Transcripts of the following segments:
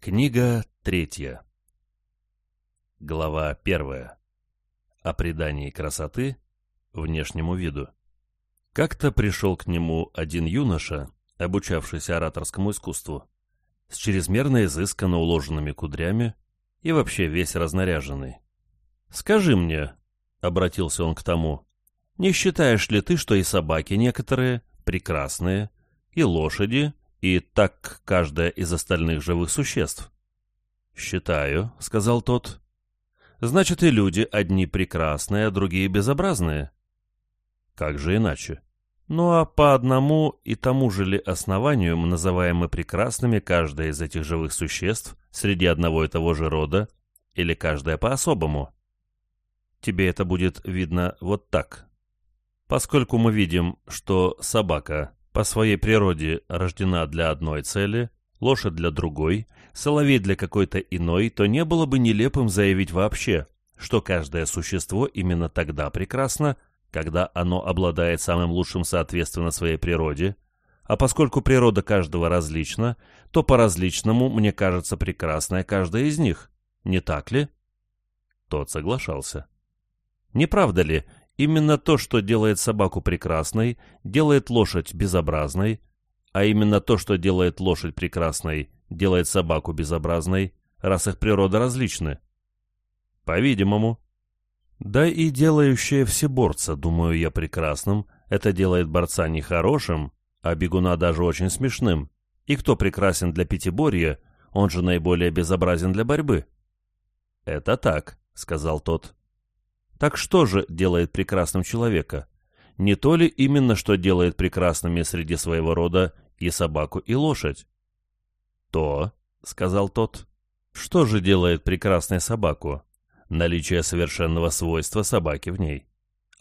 Книга третья. Глава первая. О придании красоты внешнему виду. Как-то пришел к нему один юноша, обучавшийся ораторскому искусству, с чрезмерно изысканно уложенными кудрями и вообще весь разнаряженный. «Скажи мне», — обратился он к тому, — «не считаешь ли ты, что и собаки некоторые прекрасные, и лошади, и так каждая из остальных живых существ?» «Считаю», — сказал тот. «Значит, и люди одни прекрасные, а другие безобразные». «Как же иначе?» Ну а по одному и тому же ли основанию мы называем мы прекрасными каждое из этих живых существ среди одного и того же рода, или каждое по-особому? Тебе это будет видно вот так. Поскольку мы видим, что собака по своей природе рождена для одной цели, лошадь для другой, соловей для какой-то иной, то не было бы нелепым заявить вообще, что каждое существо именно тогда прекрасно, когда оно обладает самым лучшим соответственно своей природе, а поскольку природа каждого различна, то по-различному мне кажется прекрасная каждая из них, не так ли? Тот соглашался. Не правда ли, именно то, что делает собаку прекрасной, делает лошадь безобразной, а именно то, что делает лошадь прекрасной, делает собаку безобразной, раз их природа различны? По-видимому. Да и делающее всеборца, думаю я, прекрасным, это делает борца нехорошим, а бегуна даже очень смешным. И кто прекрасен для пятиборья, он же наиболее безобразен для борьбы. «Это так», — сказал тот. «Так что же делает прекрасным человека? Не то ли именно, что делает прекрасными среди своего рода и собаку, и лошадь?» «То», — сказал тот. «Что же делает прекрасной собаку? наличие совершенного свойства собаки в ней.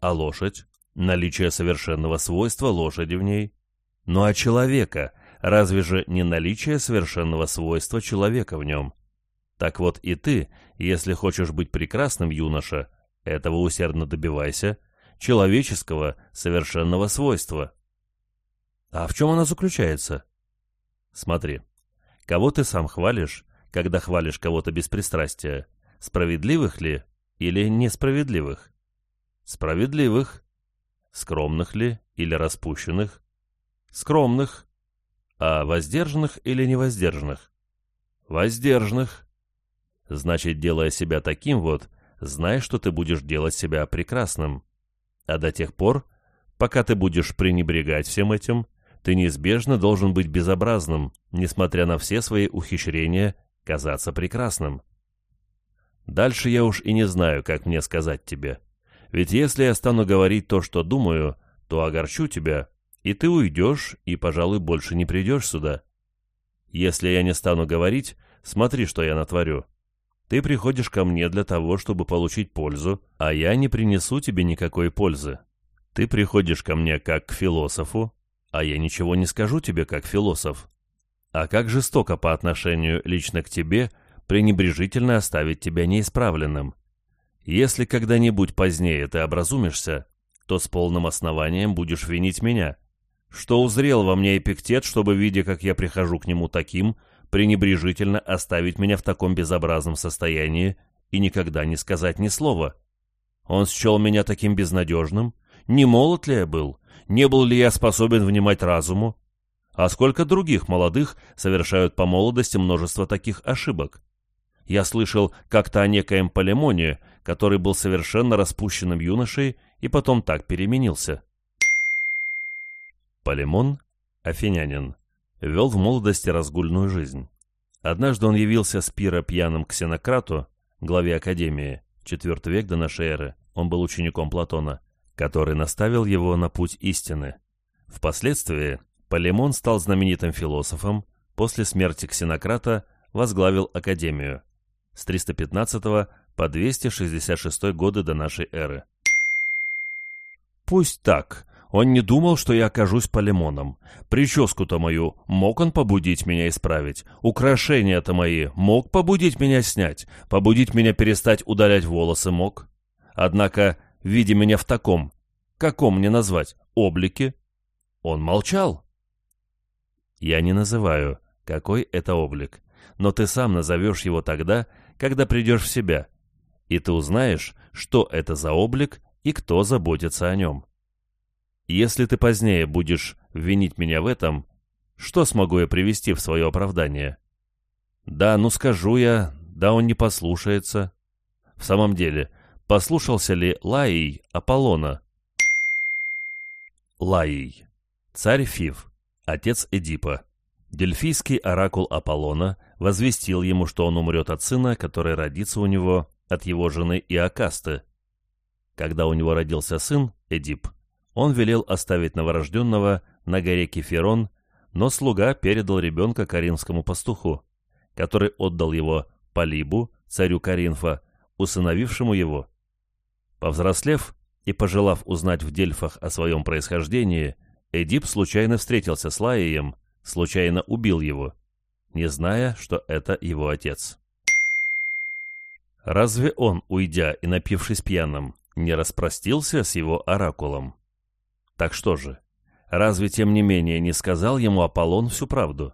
А лошадь? Наличие совершенного свойства лошади в ней. Ну а человека? Разве же не наличие совершенного свойства человека в нем? Так вот и ты, если хочешь быть прекрасным, юноша, этого усердно добивайся, человеческого совершенного свойства. А в чем оно заключается? Смотри, кого ты сам хвалишь, когда хвалишь кого-то без пристрастия, Справедливых ли или несправедливых? Справедливых. Скромных ли или распущенных? Скромных. А воздержанных или невоздержанных? Воздержанных. Значит, делая себя таким вот, знай, что ты будешь делать себя прекрасным. А до тех пор, пока ты будешь пренебрегать всем этим, ты неизбежно должен быть безобразным, несмотря на все свои ухищрения казаться прекрасным. Дальше я уж и не знаю, как мне сказать тебе. Ведь если я стану говорить то, что думаю, то огорчу тебя, и ты уйдешь, и, пожалуй, больше не придешь сюда. Если я не стану говорить, смотри, что я натворю. Ты приходишь ко мне для того, чтобы получить пользу, а я не принесу тебе никакой пользы. Ты приходишь ко мне как к философу, а я ничего не скажу тебе как философ. А как жестоко по отношению лично к тебе – пренебрежительно оставить тебя неисправленным. Если когда-нибудь позднее ты образумишься, то с полным основанием будешь винить меня. Что узрел во мне эпиктет, чтобы, видя, как я прихожу к нему таким, пренебрежительно оставить меня в таком безобразном состоянии и никогда не сказать ни слова? Он счел меня таким безнадежным? Не молод ли я был? Не был ли я способен внимать разуму? А сколько других молодых совершают по молодости множество таких ошибок? Я слышал как-то о некоем Полемоне, который был совершенно распущенным юношей и потом так переменился. Полемон, афинянин, вел в молодости разгульную жизнь. Однажды он явился с пира пьяным ксенократу, главе Академии, IV век до нашей эры, он был учеником Платона, который наставил его на путь истины. Впоследствии Полемон стал знаменитым философом, после смерти ксенократа возглавил Академию с 315 по 266 годы до нашей эры. Пусть так. Он не думал, что я окажусь полимоном. Прическу-то мою мог он побудить меня исправить. Украшения-то мои мог побудить меня снять. Побудить меня перестать удалять волосы мог. Однако, видя меня в таком, каком мне назвать, облике, он молчал. Я не называю, какой это облик но ты сам назовешь его тогда, когда придешь в себя, и ты узнаешь, что это за облик и кто заботится о нем. Если ты позднее будешь винить меня в этом, что смогу я привести в свое оправдание? Да, ну скажу я, да он не послушается. В самом деле, послушался ли Лаий Аполлона? Лаий. Царь Фив, отец Эдипа. Дельфийский оракул Аполлона возвестил ему, что он умрет от сына, который родится у него от его жены Иокасты. Когда у него родился сын, Эдип, он велел оставить новорожденного на горе Кеферон, но слуга передал ребенка каринскому пастуху, который отдал его Полибу, царю Каринфа, усыновившему его. Повзрослев и пожелав узнать в Дельфах о своем происхождении, Эдип случайно встретился с Лаием, случайно убил его, не зная, что это его отец. Разве он, уйдя и напившись пьяным, не распростился с его оракулом? Так что же, разве тем не менее не сказал ему Аполлон всю правду?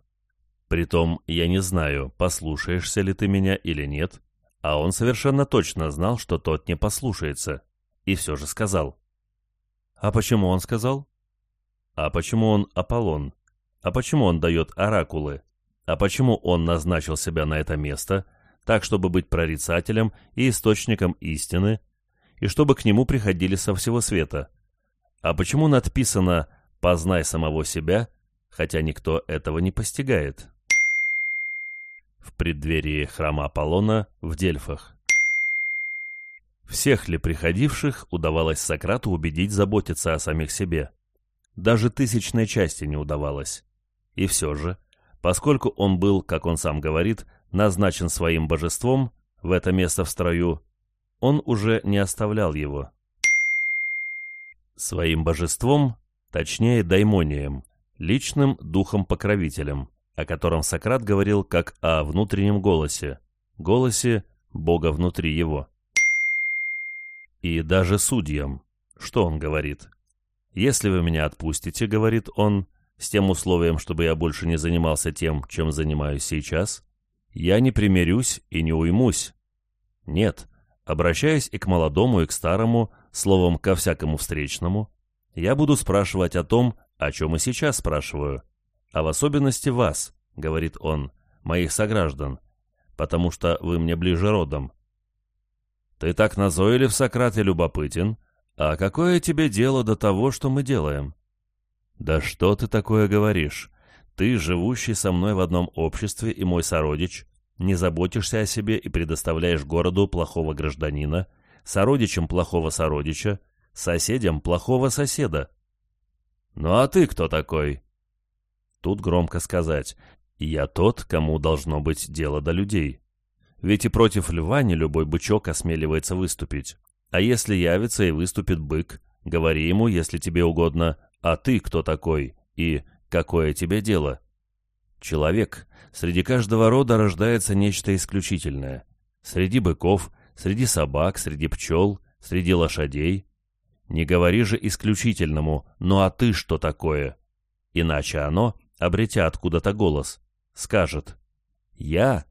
Притом, я не знаю, послушаешься ли ты меня или нет, а он совершенно точно знал, что тот не послушается, и все же сказал. А почему он сказал? А почему он Аполлон? А почему он дает оракулы? А почему он назначил себя на это место, так, чтобы быть прорицателем и источником истины, и чтобы к нему приходили со всего света? А почему надписано «познай самого себя», хотя никто этого не постигает? В преддверии храма Аполлона в Дельфах. Всех ли приходивших удавалось Сократу убедить заботиться о самих себе? Даже тысячной части не удавалось. И все же, поскольку он был, как он сам говорит, назначен своим божеством в это место в строю, он уже не оставлял его. Своим божеством, точнее даймонием, личным духом-покровителем, о котором Сократ говорил как о внутреннем голосе, голосе Бога внутри его. И даже судьям, что он говорит? «Если вы меня отпустите, — говорит он, с тем условием, чтобы я больше не занимался тем, чем занимаюсь сейчас, я не примирюсь и не уймусь. Нет, обращаясь и к молодому, и к старому, словом, ко всякому встречному, я буду спрашивать о том, о чем и сейчас спрашиваю, а в особенности вас, говорит он, моих сограждан, потому что вы мне ближе родом. Ты так назойлив, Сократ, и любопытен, а какое тебе дело до того, что мы делаем? «Да что ты такое говоришь? Ты, живущий со мной в одном обществе и мой сородич, не заботишься о себе и предоставляешь городу плохого гражданина, сородичам плохого сородича, соседям плохого соседа. Ну а ты кто такой?» Тут громко сказать «Я тот, кому должно быть дело до людей». Ведь и против льва не любой бычок осмеливается выступить. А если явится и выступит бык, говори ему, если тебе угодно, а ты кто такой и какое тебе дело? Человек. Среди каждого рода рождается нечто исключительное. Среди быков, среди собак, среди пчел, среди лошадей. Не говори же исключительному «ну а ты что такое?» Иначе оно, обретя откуда-то голос, скажет «Я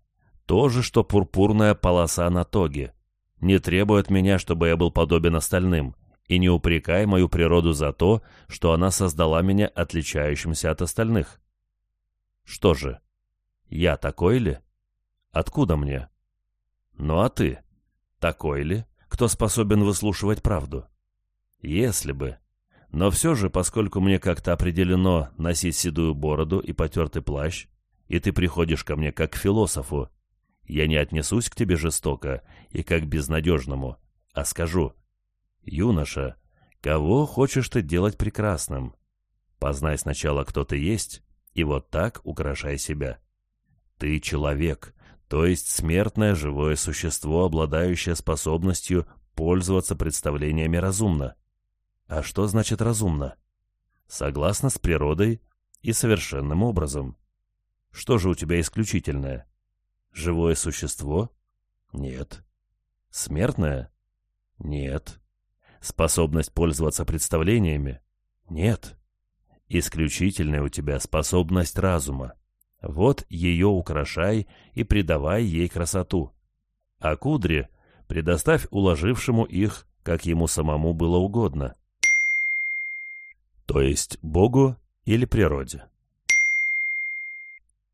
то же, что пурпурная полоса на тоге. Не требует меня, чтобы я был подобен остальным и не упрекай мою природу за то, что она создала меня отличающимся от остальных. Что же, я такой ли? Откуда мне? Ну а ты, такой ли, кто способен выслушивать правду? Если бы. Но все же, поскольку мне как-то определено носить седую бороду и потертый плащ, и ты приходишь ко мне как к философу, я не отнесусь к тебе жестоко и как безнадежному, а скажу — «Юноша, кого хочешь ты делать прекрасным? Познай сначала, кто ты есть, и вот так украшай себя. Ты человек, то есть смертное живое существо, обладающее способностью пользоваться представлениями разумно. А что значит разумно? Согласно с природой и совершенным образом. Что же у тебя исключительное? Живое существо? Нет. Смертное? Нет. Способность пользоваться представлениями? Нет. Исключительная у тебя способность разума. Вот ее украшай и придавай ей красоту. А кудри предоставь уложившему их, как ему самому было угодно. То есть Богу или природе.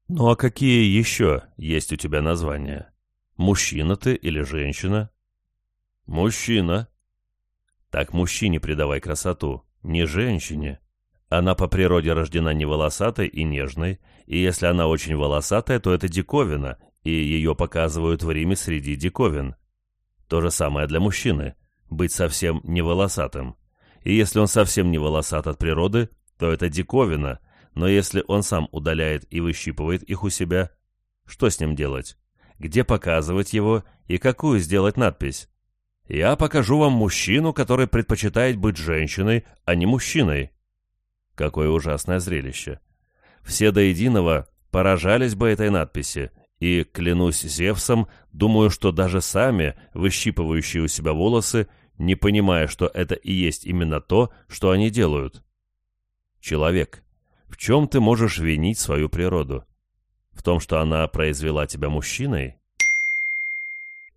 Ну а какие еще есть у тебя названия? Мужчина ты или женщина? Мужчина. Так мужчине придавай красоту, не женщине. Она по природе рождена не волосатой и нежной, и если она очень волосатая, то это диковина, и ее показывают в Риме среди диковин. То же самое для мужчины – быть совсем не волосатым. И если он совсем не волосат от природы, то это диковина, но если он сам удаляет и выщипывает их у себя, что с ним делать? Где показывать его и какую сделать надпись? Я покажу вам мужчину, который предпочитает быть женщиной, а не мужчиной. Какое ужасное зрелище. Все до единого поражались бы этой надписи, и, клянусь Зевсом, думаю, что даже сами, выщипывающие у себя волосы, не понимая, что это и есть именно то, что они делают. Человек, в чем ты можешь винить свою природу? В том, что она произвела тебя мужчиной?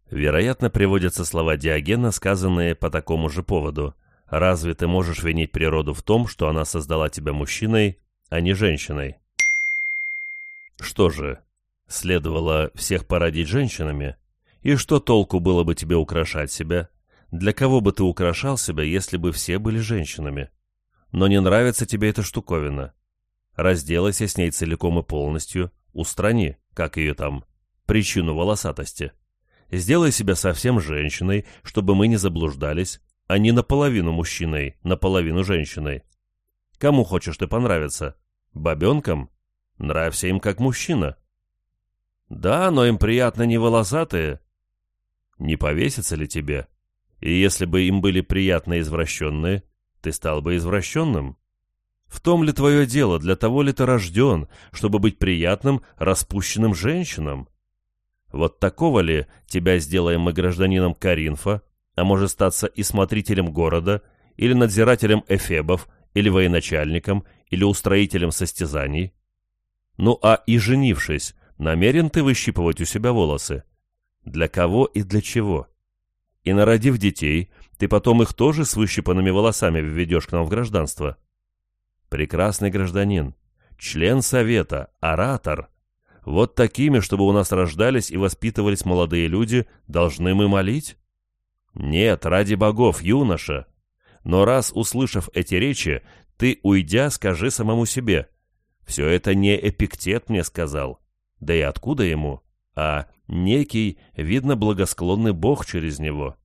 Вероятно, приводятся слова Диогена, сказанные по такому же поводу. Разве ты можешь винить природу в том, что она создала тебя мужчиной, а не женщиной? Что же, следовало всех породить женщинами? И что толку было бы тебе украшать себя? Для кого бы ты украшал себя, если бы все были женщинами? Но не нравится тебе эта штуковина. Разделайся с ней целиком и полностью, устрани, как ее там, причину волосатости. Сделай себя совсем женщиной, чтобы мы не заблуждались, а не наполовину мужчиной, наполовину женщиной. Кому хочешь ты понравиться? Бабенкам? Нравься им как мужчина. Да, но им приятно не волосатые. Не повесится ли тебе? И если бы им были приятно извращенные, ты стал бы извращенным? В том ли твое дело, для того ли ты рожден, чтобы быть приятным, распущенным женщинам? Вот такого ли тебя сделаем мы гражданином Каринфа, а может статься и смотрителем города, или надзирателем эфебов, или военачальником, или устроителем состязаний. Ну а и женившись, намерен ты выщипывать у себя волосы? Для кого и для чего? И народив детей, ты потом их тоже с выщипанными волосами введешь к нам в гражданство. Прекрасный гражданин, член совета, оратор. Вот такими, чтобы у нас рождались и воспитывались молодые люди, должны мы молить? Нет, ради богов, юноша. Но раз, услышав эти речи, ты, уйдя, скажи самому себе. Все это не Эпиктет мне сказал. Да и откуда ему? А некий, видно, благосклонный бог через него.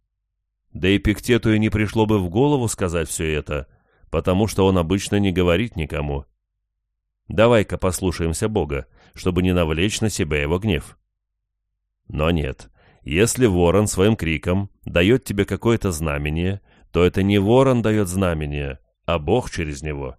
Да Эпиктету и не пришло бы в голову сказать все это, потому что он обычно не говорит никому. Давай-ка послушаемся Бога, чтобы не навлечь на себя его гнев. Но нет, если ворон своим криком дает тебе какое-то знамение, то это не ворон дает знамение, а Бог через него.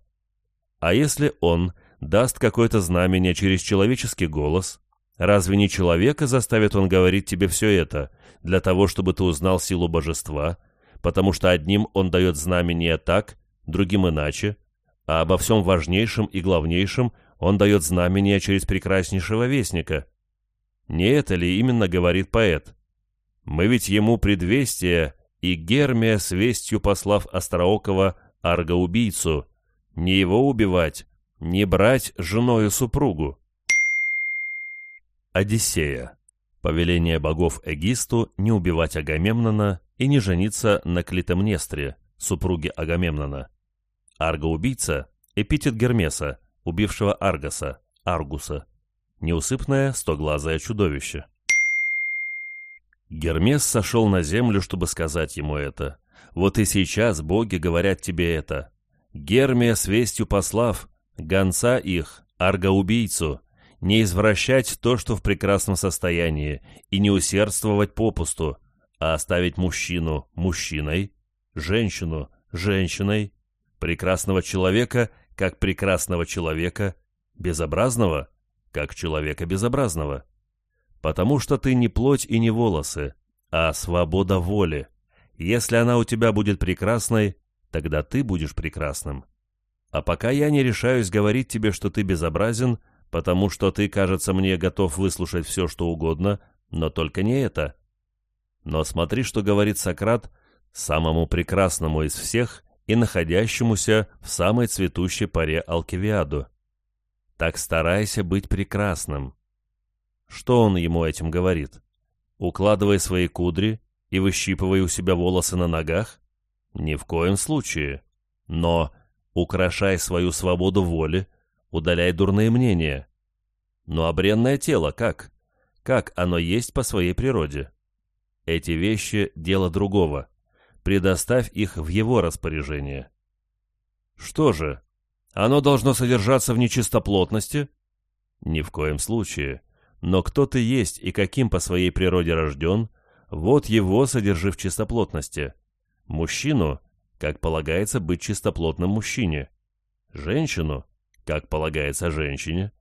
А если он даст какое-то знамение через человеческий голос, разве не человека заставит он говорить тебе все это, для того, чтобы ты узнал силу божества, потому что одним он дает знамение так, другим иначе, а обо всем важнейшем и главнейшем он дает знамение через прекраснейшего вестника. Не это ли именно говорит поэт? Мы ведь ему предвестие, и Гермия с вестью послав Остроокова аргоубийцу, не его убивать, не брать женою супругу. Одиссея. Повеление богов Эгисту не убивать Агамемнона и не жениться на Клитемнестре, супруге Агамемнона. Аргоубийца – эпитет Гермеса, убившего Аргоса, Аргуса. Неусыпное стоглазое чудовище. Гермес сошел на землю, чтобы сказать ему это. Вот и сейчас боги говорят тебе это. Гермия с вестью послав, гонца их, аргоубийцу, не извращать то, что в прекрасном состоянии, и не усердствовать попусту, а оставить мужчину мужчиной, женщину женщиной, прекрасного человека как прекрасного человека, безобразного как человека безобразного потому что ты не плоть и не волосы, а свобода воли. Если она у тебя будет прекрасной, тогда ты будешь прекрасным. А пока я не решаюсь говорить тебе, что ты безобразен, потому что ты, кажется мне, готов выслушать все, что угодно, но только не это. Но смотри, что говорит Сократ самому прекрасному из всех и находящемуся в самой цветущей паре Алкивиаду. Так старайся быть прекрасным. Что он ему этим говорит? Укладывай свои кудри и выщипывай у себя волосы на ногах? Ни в коем случае. Но украшай свою свободу воли, удаляй дурные мнения. Но обренное тело как? Как оно есть по своей природе? Эти вещи – дело другого. Предоставь их в его распоряжение. Что же, оно должно содержаться в нечистоплотности? Ни в коем случае. Но кто ты есть и каким по своей природе рожден, вот его содержи в чистоплотности. Мужчину, как полагается быть чистоплотным мужчине. Женщину, как полагается женщине.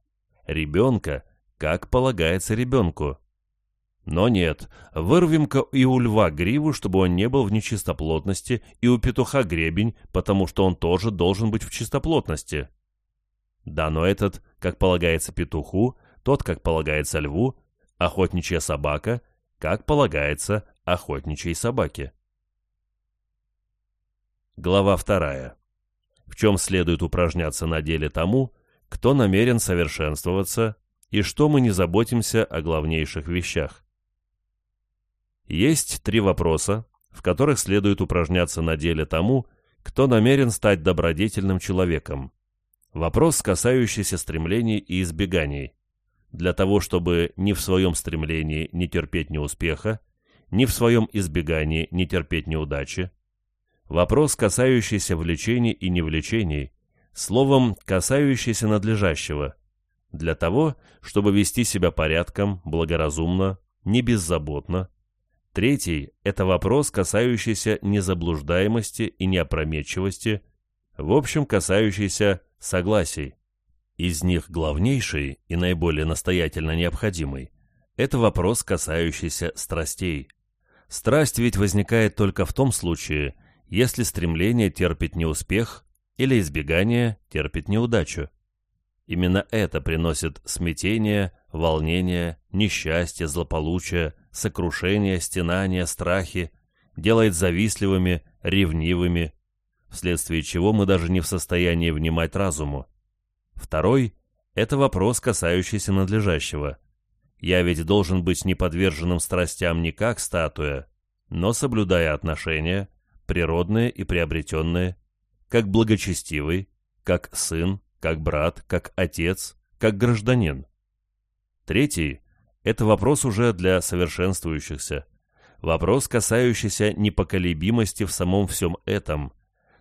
Ребенка, как полагается ребенку. Но нет, вырвем-ка и у льва гриву, чтобы он не был в нечистоплотности, и у петуха гребень, потому что он тоже должен быть в чистоплотности. Да, но этот, как полагается петуху, тот, как полагается льву, охотничья собака, как полагается охотничьей собаке. Глава вторая. В чем следует упражняться на деле тому, кто намерен совершенствоваться, и что мы не заботимся о главнейших вещах. Есть три вопроса, в которых следует упражняться на деле тому, кто намерен стать добродетельным человеком. Вопрос, касающийся стремлений и избеганий. Для того, чтобы ни в своем стремлении не терпеть неуспеха, ни в своем избегании не терпеть неудачи. Вопрос, касающийся влечений и невлечений, словом, касающийся надлежащего. Для того, чтобы вести себя порядком, благоразумно, не беззаботно, Третий – это вопрос, касающийся незаблуждаемости и неопрометчивости, в общем, касающийся согласий. Из них главнейший и наиболее настоятельно необходимый – это вопрос, касающийся страстей. Страсть ведь возникает только в том случае, если стремление терпит неуспех или избегание терпит неудачу. Именно это приносит смятение, волнение, несчастье, злополучие, сокрушение, стенания, страхи, делает завистливыми, ревнивыми, вследствие чего мы даже не в состоянии внимать разуму. Второй – это вопрос, касающийся надлежащего. Я ведь должен быть неподверженным страстям не как статуя, но соблюдая отношения, природные и приобретенные, как благочестивый, как сын, как брат, как отец, как гражданин. Третий – это вопрос уже для совершенствующихся. Вопрос, касающийся непоколебимости в самом всем этом,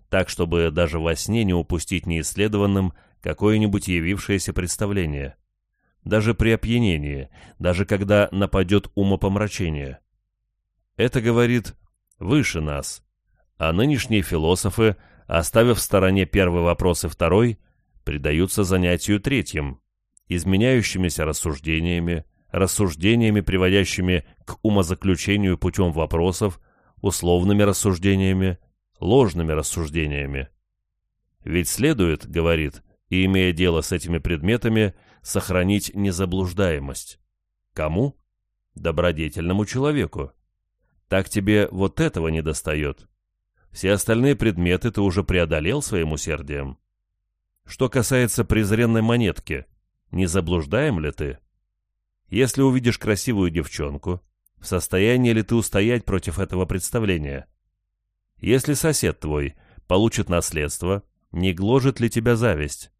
так, чтобы даже во сне не упустить неисследованным какое-нибудь явившееся представление. Даже при опьянении, даже когда нападет умопомрачение. Это говорит выше нас, а нынешние философы, оставив в стороне первый вопрос и второй, предаются занятию третьим, изменяющимися рассуждениями, рассуждениями, приводящими к умозаключению путем вопросов, условными рассуждениями, ложными рассуждениями. Ведь следует, говорит, и имея дело с этими предметами, сохранить незаблуждаемость. Кому? Добродетельному человеку. Так тебе вот этого не достает. Все остальные предметы ты уже преодолел своим усердием. Что касается презренной монетки – не заблуждаем ли ты? Если увидишь красивую девчонку, в состоянии ли ты устоять против этого представления? Если сосед твой получит наследство, не гложет ли тебя зависть?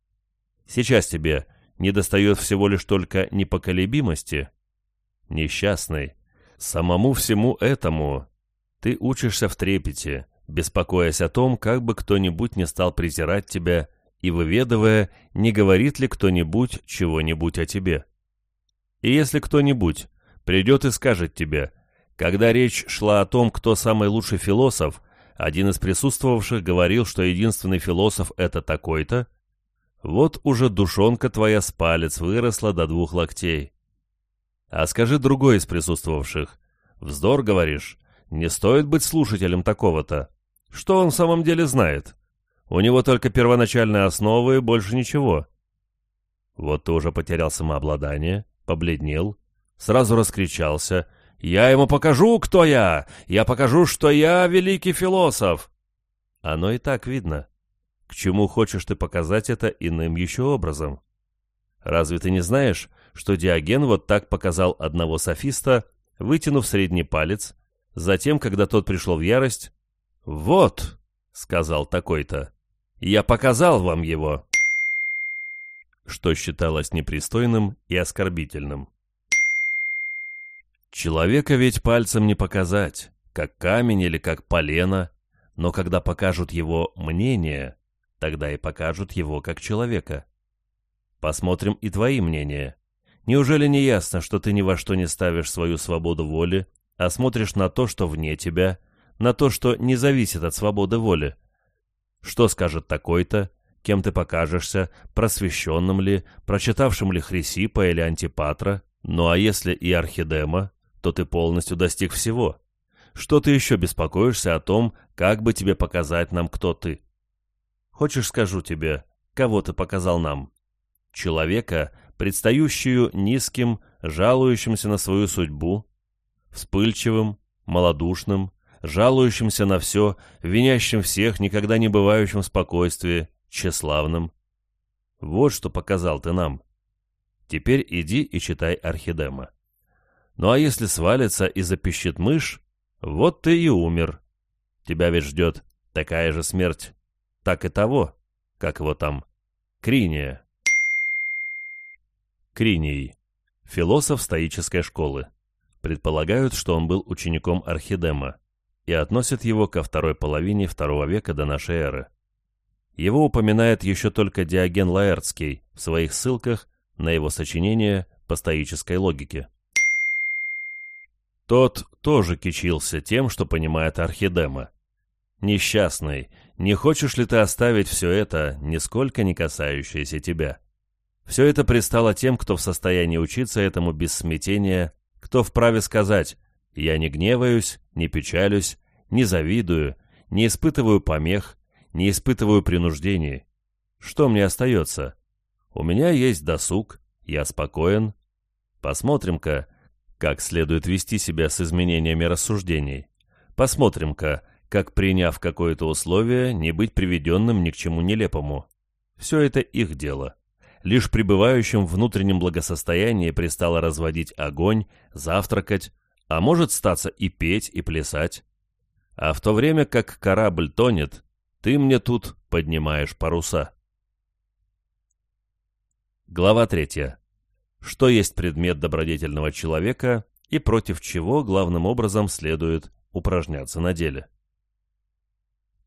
Сейчас тебе не достает всего лишь только непоколебимости? Несчастный, самому всему этому ты учишься в трепете, беспокоясь о том, как бы кто-нибудь не стал презирать тебя и выведывая, не говорит ли кто-нибудь чего-нибудь о тебе. И если кто-нибудь придет и скажет тебе, когда речь шла о том, кто самый лучший философ, один из присутствовавших говорил, что единственный философ — это такой-то, вот уже душонка твоя с палец выросла до двух локтей. А скажи другой из присутствовавших, вздор, говоришь, не стоит быть слушателем такого-то. Что он в самом деле знает? У него только первоначальные основы и больше ничего. Вот ты уже потерял самообладание, побледнел, сразу раскричался. «Я ему покажу, кто я! Я покажу, что я великий философ!» Оно и так видно. К чему хочешь ты показать это иным еще образом? Разве ты не знаешь, что Диоген вот так показал одного софиста, вытянув средний палец, затем, когда тот пришел в ярость, «Вот», — сказал такой-то, — «я показал вам его», что считалось непристойным и оскорбительным. Человека ведь пальцем не показать, как камень или как полено, но когда покажут его мнение, тогда и покажут его как человека. Посмотрим и твои мнения. Неужели не ясно, что ты ни во что не ставишь свою свободу воли, а смотришь на то, что вне тебя, на то, что не зависит от свободы воли? Что скажет такой-то, кем ты покажешься, просвещенным ли, прочитавшим ли Хрисипа или Антипатра? Ну а если и Архидема, то ты полностью достиг всего. Что ты еще беспокоишься о том, как бы тебе показать нам, кто ты? Хочешь, скажу тебе, кого ты показал нам? Человека, предстающую низким, жалующимся на свою судьбу, вспыльчивым, малодушным, жалующимся на все, винящим всех, никогда не бывающим в спокойствии, тщеславным. Вот что показал ты нам. Теперь иди и читай Архидема. Ну а если свалится и запищит мышь, вот ты и умер. Тебя ведь ждет такая же смерть, так и того, как его там, Криния. Криний. Философ стоической школы. Предполагают, что он был учеником Архидема и относят его ко второй половине второго века до нашей эры. Его упоминает еще только Диоген Лаэртский в своих ссылках на его сочинение по стоической логике. Тот тоже кичился тем, что понимает Архидема. «Несчастный, не хочешь ли ты оставить все это, нисколько не касающееся тебя?» Все это пристало тем, кто в состоянии учиться этому без смятения, кто вправе сказать «я не гневаюсь, не печалюсь, не завидую, не испытываю помех, не испытываю принуждений. Что мне остается? У меня есть досуг, я спокоен. Посмотрим-ка, как следует вести себя с изменениями рассуждений. Посмотрим-ка, как, приняв какое-то условие, не быть приведенным ни к чему нелепому. Все это их дело. Лишь пребывающим внутреннем благосостоянии пристало разводить огонь, завтракать, а может статься и петь, и плясать. А в то время как корабль тонет, ты мне тут поднимаешь паруса. Глава третья что есть предмет добродетельного человека и против чего главным образом следует упражняться на деле.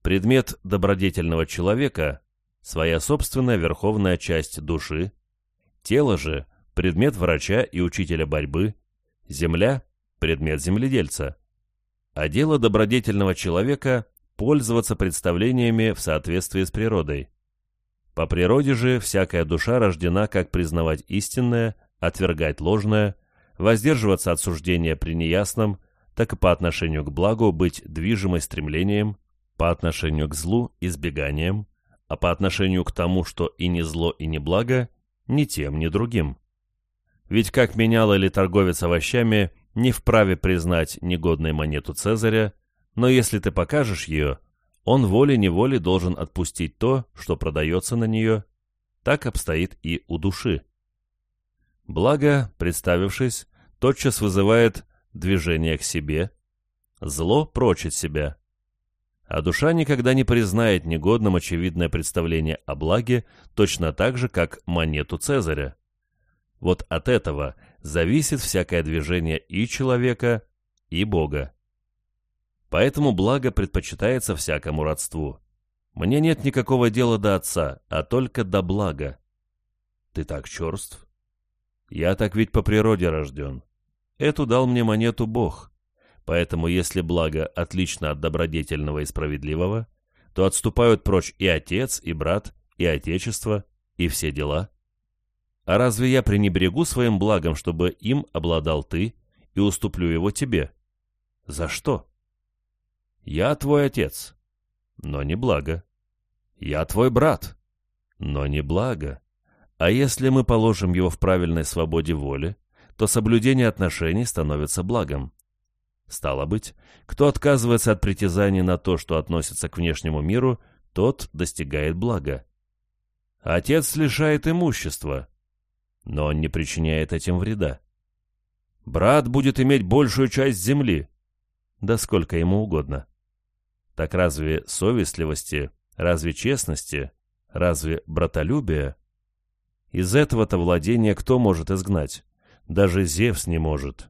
Предмет добродетельного человека – своя собственная верховная часть души, тело же – предмет врача и учителя борьбы, земля – предмет земледельца, а дело добродетельного человека – пользоваться представлениями в соответствии с природой. По природе же всякая душа рождена как признавать истинное, отвергать ложное, воздерживаться от суждения при неясном, так и по отношению к благу быть движимой стремлением, по отношению к злу – избеганием, а по отношению к тому, что и не зло, и не благо – ни тем, ни другим. Ведь как менял или торговец овощами не вправе признать негодной монету Цезаря, но если ты покажешь ее, он волей-неволей должен отпустить то, что продается на нее. Так обстоит и у души. Благо, представившись, тотчас вызывает движение к себе, зло прочит себя. А душа никогда не признает негодным очевидное представление о благе точно так же, как монету Цезаря. Вот от этого зависит всякое движение и человека, и Бога. Поэтому благо предпочитается всякому родству. Мне нет никакого дела до отца, а только до блага. Ты так черств? Я так ведь по природе рожден. Эту дал мне монету Бог. Поэтому если благо отлично от добродетельного и справедливого, то отступают прочь и отец, и брат, и отечество, и все дела. А разве я пренебрегу своим благом, чтобы им обладал ты, и уступлю его тебе? За что? Я твой отец, но не благо. Я твой брат, но не благо. А если мы положим его в правильной свободе воли, то соблюдение отношений становится благом. Стало быть, кто отказывается от притязаний на то, что относится к внешнему миру, тот достигает блага. Отец лишает имущества, но он не причиняет этим вреда. Брат будет иметь большую часть земли, да сколько ему угодно. Так разве совестливости, разве честности, разве братолюбия? Из этого-то владения кто может изгнать? Даже Зевс не может.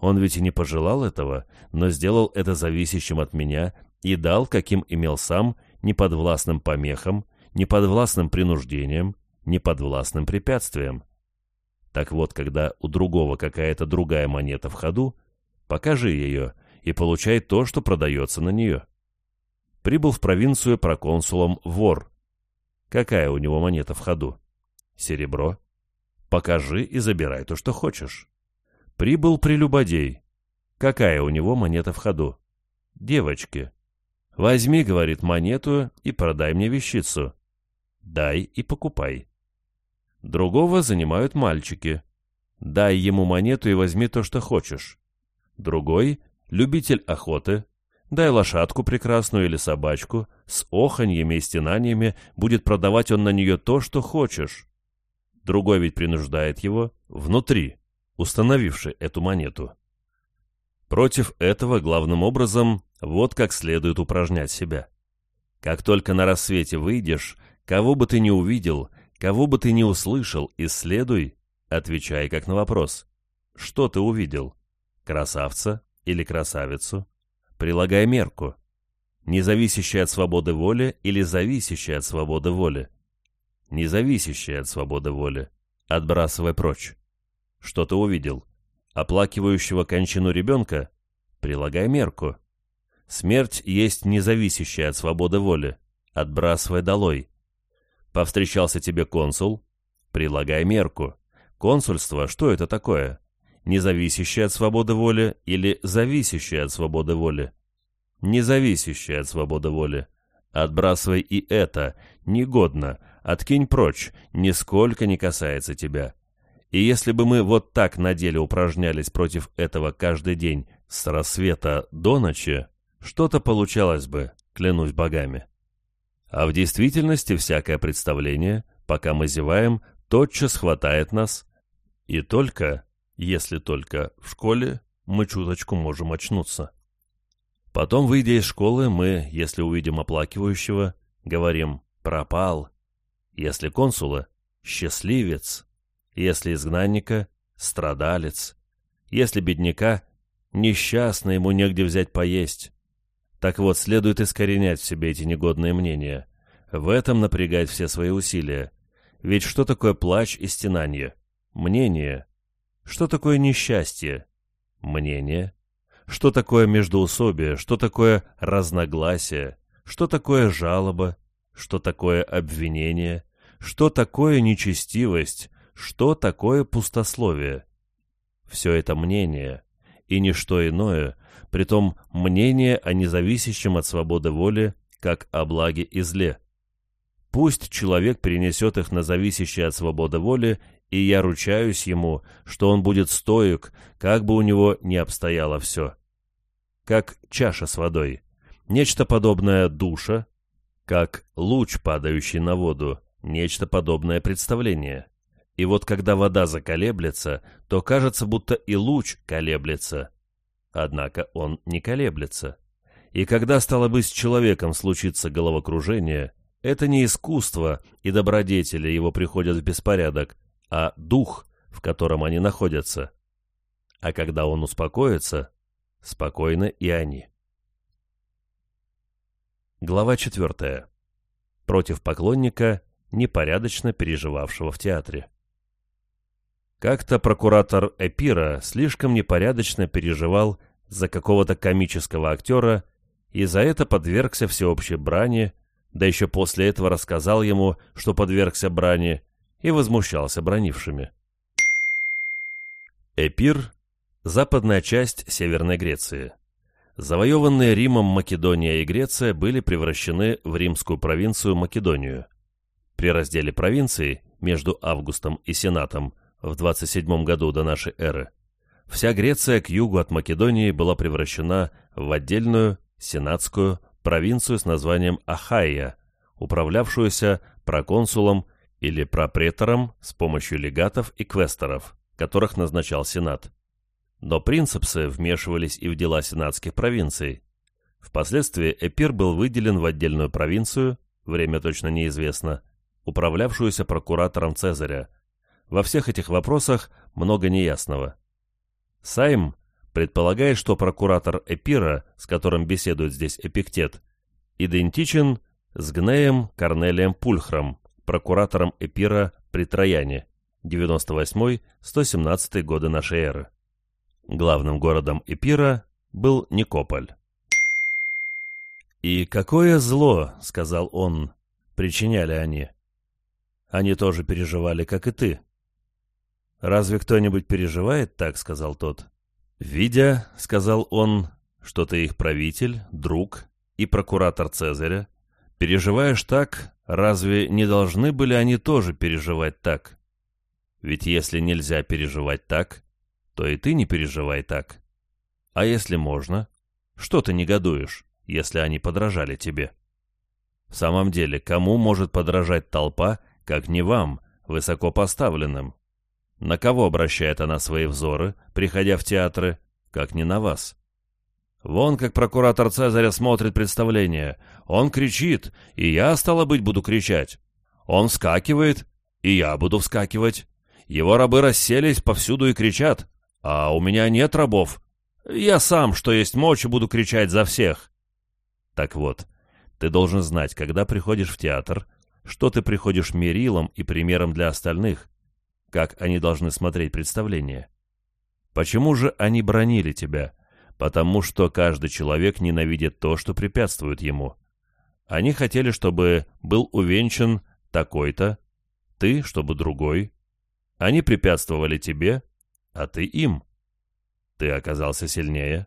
Он ведь и не пожелал этого, но сделал это зависящим от меня и дал, каким имел сам, неподвластным помехам, неподвластным принуждением, неподвластным препятствием. Так вот, когда у другого какая-то другая монета в ходу, покажи ее и получай то, что продается на нее. Прибыл в провинцию проконсулом вор. Какая у него монета в ходу? Серебро. Покажи и забирай то, что хочешь. Прибыл прелюбодей. Какая у него монета в ходу? Девочки. Возьми, говорит, монету и продай мне вещицу. Дай и покупай. Другого занимают мальчики. Дай ему монету и возьми то, что хочешь. Другой — любитель охоты. Дай лошадку прекрасную или собачку. С оханьями и стенаниями будет продавать он на нее то, что хочешь. Другой ведь принуждает его внутри, установивший эту монету. Против этого, главным образом, вот как следует упражнять себя. Как только на рассвете выйдешь, кого бы ты ни увидел, Кого бы ты ни услышал, исследуй, отвечай как на вопрос. Что ты увидел? Красавца или красавицу? Прилагай мерку. Независящая от свободы воли или зависящая от свободы воли? Независящая от свободы воли. Отбрасывай прочь. Что ты увидел? Оплакивающего кончину ребенка? Прилагай мерку. Смерть есть независящая от свободы воли. Отбрасывай долой. Повстречался тебе консул? Прилагай мерку. Консульство, что это такое? Независящее от свободы воли или зависящее от свободы воли? Независящее от свободы воли. Отбрасывай и это. Негодно. Откинь прочь. Нисколько не касается тебя. И если бы мы вот так на деле упражнялись против этого каждый день с рассвета до ночи, что-то получалось бы, клянусь богами. А в действительности всякое представление, пока мы зеваем, тотчас хватает нас, и только, если только в школе, мы чуточку можем очнуться. Потом, выйдя из школы, мы, если увидим оплакивающего, говорим «пропал», если консула — «счастливец», если изгнанника — «страдалец», если бедняка — «несчастный, ему негде взять поесть», так вот, следует искоренять в себе эти негодные мнения. В этом напрягать все свои усилия. Ведь что такое плач и стенание? Мнение. Что такое несчастье? Мнение. Что такое междоусобие? Что такое разногласие? Что такое жалоба? Что такое обвинение? Что такое нечестивость? Что такое пустословие? Все это мнение, и ничто иное — притом мнение о независящем от свободы воли, как о благе и зле. Пусть человек перенесет их на зависящее от свободы воли, и я ручаюсь ему, что он будет стоек, как бы у него ни обстояло все. Как чаша с водой, нечто подобное душа, как луч, падающий на воду, нечто подобное представление. И вот когда вода заколеблется, то кажется, будто и луч колеблется. Однако он не колеблется. И когда, стало быть, с человеком случится головокружение, это не искусство и добродетели его приходят в беспорядок, а дух, в котором они находятся. А когда он успокоится, спокойны и они. Глава четвертая. Против поклонника, непорядочно переживавшего в театре. Как-то прокуратор Эпира слишком непорядочно переживал за какого-то комического актера и за это подвергся всеобщей брани, да еще после этого рассказал ему, что подвергся брани, и возмущался бронившими. Эпир – западная часть Северной Греции. Завоеванные Римом Македония и Греция были превращены в римскую провинцию Македонию. При разделе провинции между Августом и Сенатом в 27 году до нашей эры вся Греция к югу от Македонии была превращена в отдельную сенатскую провинцию с названием Ахайя, управлявшуюся проконсулом или пропретором с помощью легатов и квесторов, которых назначал Сенат. Но принципсы вмешивались и в дела сенатских провинций. Впоследствии Эпир был выделен в отдельную провинцию, время точно неизвестно, управлявшуюся прокуратором Цезаря. Во всех этих вопросах много неясного. Сайм предполагает, что прокуратор Эпира, с которым беседует здесь Эпиктет, идентичен с Гнеем Корнелием Пульхром, прокуратором Эпира при Трояне, 98-117 годы нашей эры. Главным городом Эпира был Никополь. «И какое зло, — сказал он, — причиняли они. Они тоже переживали, как и ты». «Разве кто-нибудь переживает так?» — сказал тот. «Видя, — сказал он, — что ты их правитель, друг и прокуратор Цезаря, переживаешь так, разве не должны были они тоже переживать так? Ведь если нельзя переживать так, то и ты не переживай так. А если можно, что ты негодуешь, если они подражали тебе? В самом деле, кому может подражать толпа, как не вам, высокопоставленным? На кого обращает она свои взоры, приходя в театры, как не на вас? Вон как прокуратор Цезаря смотрит представление. Он кричит, и я, стало быть, буду кричать. Он вскакивает, и я буду вскакивать. Его рабы расселись повсюду и кричат. А у меня нет рабов. Я сам, что есть мочи, буду кричать за всех. Так вот, ты должен знать, когда приходишь в театр, что ты приходишь мерилом и примером для остальных, как они должны смотреть представление. Почему же они бронили тебя? Потому что каждый человек ненавидит то, что препятствует ему. Они хотели, чтобы был увенчан такой-то, ты, чтобы другой. Они препятствовали тебе, а ты им. Ты оказался сильнее.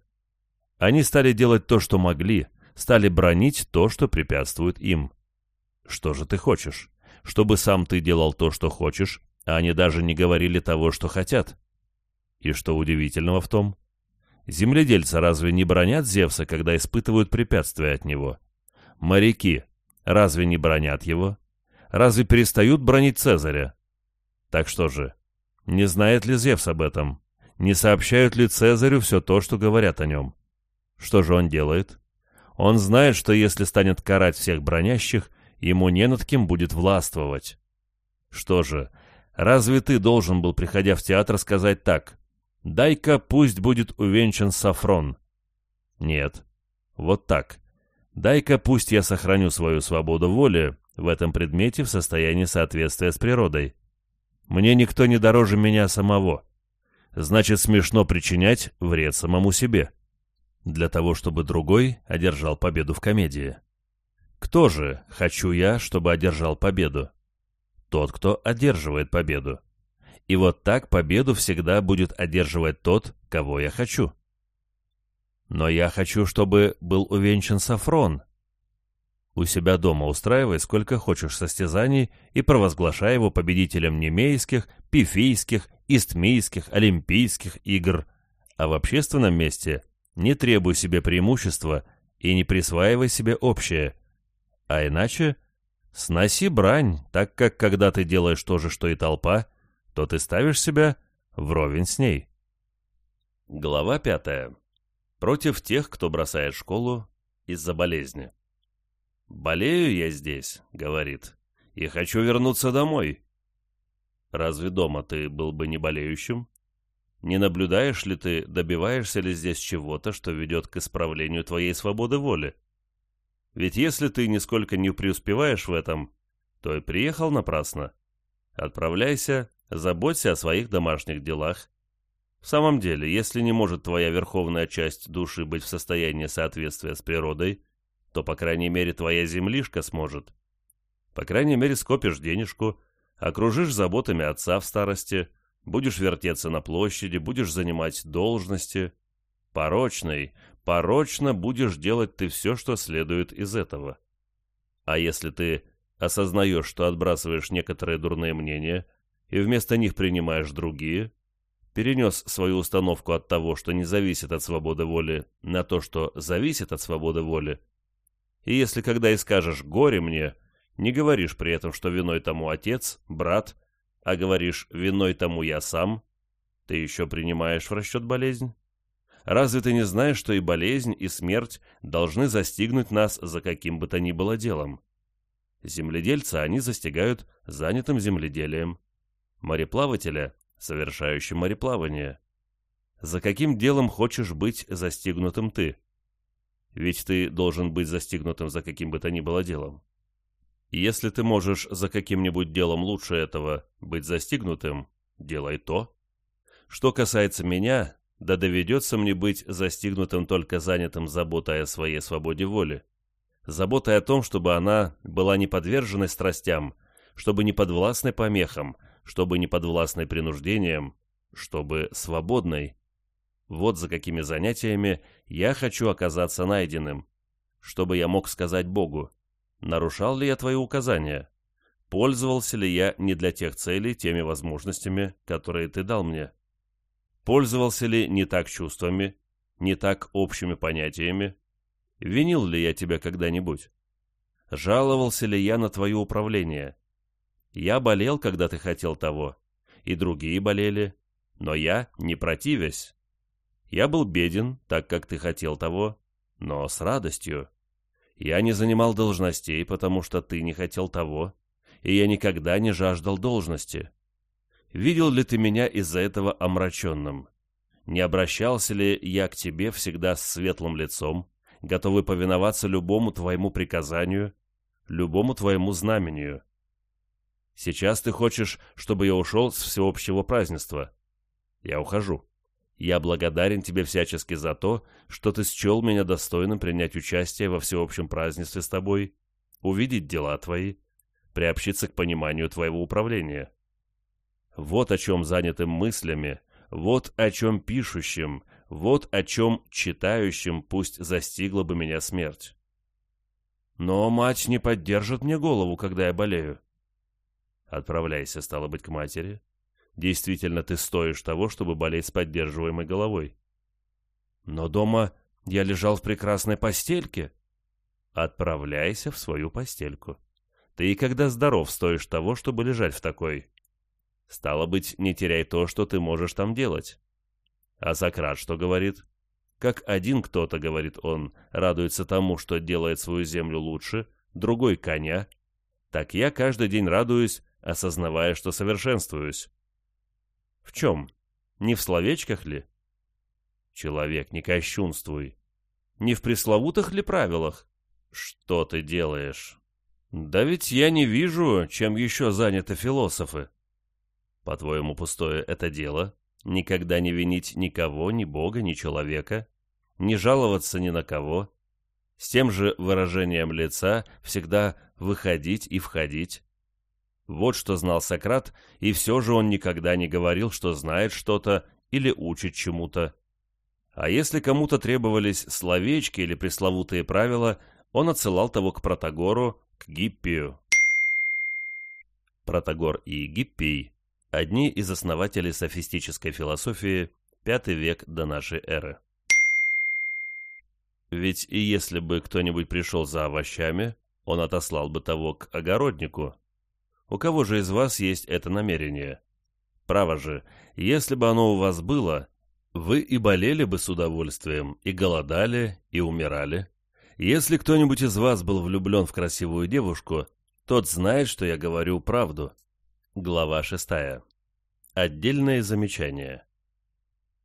Они стали делать то, что могли, стали бронить то, что препятствует им. Что же ты хочешь? Чтобы сам ты делал то, что хочешь, они даже не говорили того, что хотят. И что удивительного в том? Земледельцы разве не бронят Зевса, когда испытывают препятствия от него? Моряки разве не бронят его? Разве перестают бронить Цезаря? Так что же, не знает ли Зевс об этом? Не сообщают ли Цезарю все то, что говорят о нем? Что же он делает? Он знает, что если станет карать всех бронящих, ему не над кем будет властвовать. Что же, разве ты должен был, приходя в театр, сказать так? «Дай-ка пусть будет увенчан Сафрон». Нет. Вот так. «Дай-ка пусть я сохраню свою свободу воли в этом предмете в состоянии соответствия с природой». Мне никто не дороже меня самого. Значит, смешно причинять вред самому себе. Для того, чтобы другой одержал победу в комедии. Кто же хочу я, чтобы одержал победу? Тот, кто одерживает победу. И вот так победу всегда будет одерживать тот, кого я хочу. Но я хочу, чтобы был увенчан Сафрон, у себя дома устраивай сколько хочешь состязаний и провозглашай его победителем немейских, пифийских, истмийских, олимпийских игр. А в общественном месте не требуй себе преимущества и не присваивай себе общее. А иначе сноси брань, так как когда ты делаешь то же, что и толпа, то ты ставишь себя вровень с ней. Глава пятая. Против тех, кто бросает школу из-за болезни. «Болею я здесь», — говорит, — «и хочу вернуться домой». Разве дома ты был бы не болеющим? Не наблюдаешь ли ты, добиваешься ли здесь чего-то, что ведет к исправлению твоей свободы воли? Ведь если ты нисколько не преуспеваешь в этом, то и приехал напрасно. Отправляйся, заботься о своих домашних делах. В самом деле, если не может твоя верховная часть души быть в состоянии соответствия с природой, то, по крайней мере, твоя землишка сможет. По крайней мере, скопишь денежку, окружишь заботами отца в старости, будешь вертеться на площади, будешь занимать должности. Порочный, порочно будешь делать ты все, что следует из этого. А если ты осознаешь, что отбрасываешь некоторые дурные мнения и вместо них принимаешь другие, перенес свою установку от того, что не зависит от свободы воли, на то, что зависит от свободы воли, и если когда и скажешь «горе мне», не говоришь при этом, что виной тому отец, брат, а говоришь «виной тому я сам», ты еще принимаешь в расчет болезнь? Разве ты не знаешь, что и болезнь, и смерть должны застигнуть нас за каким бы то ни было делом? Земледельца они застигают занятым земледелием. Мореплавателя — совершающим мореплавание. За каким делом хочешь быть застигнутым ты? Ведь ты должен быть застигнутым за каким бы то ни было делом. Если ты можешь за каким-нибудь делом лучше этого быть застигнутым, делай то. Что касается меня, да доведется мне быть застигнутым только занятым заботой о своей свободе воли, заботой о том, чтобы она была не подверженной страстям, чтобы не подвластной помехам, чтобы не подвластной принуждениям, чтобы свободной. Вот за какими занятиями я хочу оказаться найденным, чтобы я мог сказать Богу, нарушал ли я твои указания, пользовался ли я не для тех целей теми возможностями, которые ты дал мне. Пользовался ли не так чувствами, не так общими понятиями? Винил ли я тебя когда-нибудь? Жаловался ли я на твое управление? Я болел, когда ты хотел того, и другие болели, но я не противясь. Я был беден, так как ты хотел того, но с радостью. Я не занимал должностей, потому что ты не хотел того, и я никогда не жаждал должности. Видел ли ты меня из-за этого омраченным? Не обращался ли я к тебе всегда с светлым лицом, готовый повиноваться любому твоему приказанию, любому твоему знамению? Сейчас ты хочешь, чтобы я ушел с всеобщего празднества. Я ухожу. Я благодарен тебе всячески за то, что ты счел меня достойным принять участие во всеобщем празднестве с тобой, увидеть дела твои, приобщиться к пониманию твоего управления. Вот о чем занятым мыслями, вот о чем пишущим, вот о чем читающим пусть застигла бы меня смерть. Но мать не поддержит мне голову, когда я болею. Отправляйся, стало быть, к матери. Действительно, ты стоишь того, чтобы болеть с поддерживаемой головой. Но дома я лежал в прекрасной постельке. Отправляйся в свою постельку. Ты и когда здоров, стоишь того, чтобы лежать в такой. Стало быть, не теряй то, что ты можешь там делать. А Сократ что говорит? Как один кто-то, говорит он, радуется тому, что делает свою землю лучше, другой — коня, так я каждый день радуюсь, осознавая, что совершенствуюсь. В чем? Не в словечках ли? Человек, не кощунствуй. Не в пресловутых ли правилах? Что ты делаешь? Да ведь я не вижу, чем еще заняты философы. По-твоему, пустое это дело? Никогда не винить никого, ни Бога, ни человека, не жаловаться ни на кого, с тем же выражением лица всегда выходить и входить. Вот что знал Сократ, и все же он никогда не говорил, что знает что-то или учит чему-то. А если кому-то требовались словечки или пресловутые правила, он отсылал того к Протагору, к Гиппию. Протагор и Гиппий одни из основателей софистической философии, пятый век до нашей эры. Ведь и если бы кто-нибудь пришел за овощами, он отослал бы того к огороднику. У кого же из вас есть это намерение? Право же, если бы оно у вас было, вы и болели бы с удовольствием, и голодали, и умирали. Если кто-нибудь из вас был влюблен в красивую девушку, тот знает, что я говорю правду. Глава шестая. Отдельное замечание.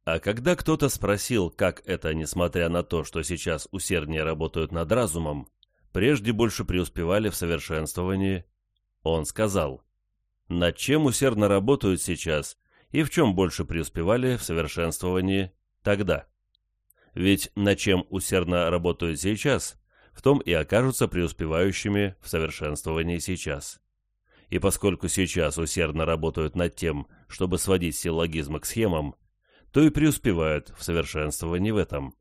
А когда кто-то спросил, как это, несмотря на то, что сейчас усерднее работают над разумом, прежде больше преуспевали в совершенствовании, он сказал, над чем усердно работают сейчас и в чем больше преуспевали в совершенствовании тогда. Ведь над чем усердно работают сейчас, в том и окажутся преуспевающими в совершенствовании сейчас и поскольку сейчас усердно работают над тем, чтобы сводить силлогизмы к схемам, то и преуспевают в совершенствовании в этом.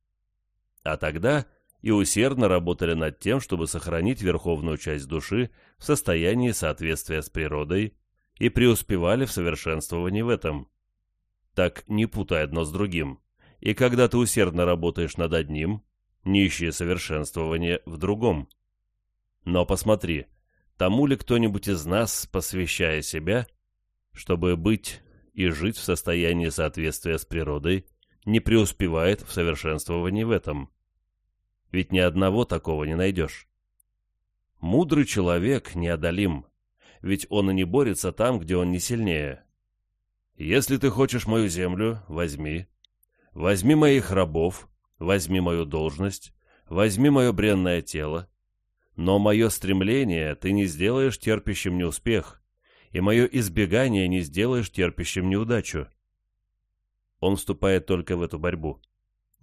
А тогда и усердно работали над тем, чтобы сохранить верховную часть души в состоянии соответствия с природой и преуспевали в совершенствовании в этом. Так не путай одно с другим. И когда ты усердно работаешь над одним, не ищи совершенствования в другом. Но посмотри, тому ли кто-нибудь из нас, посвящая себя, чтобы быть и жить в состоянии соответствия с природой, не преуспевает в совершенствовании в этом. Ведь ни одного такого не найдешь. Мудрый человек неодолим, ведь он и не борется там, где он не сильнее. Если ты хочешь мою землю, возьми. Возьми моих рабов, возьми мою должность, возьми мое бренное тело. Но мое стремление ты не сделаешь терпящим неуспех, и мое избегание не сделаешь терпящим неудачу. Он вступает только в эту борьбу.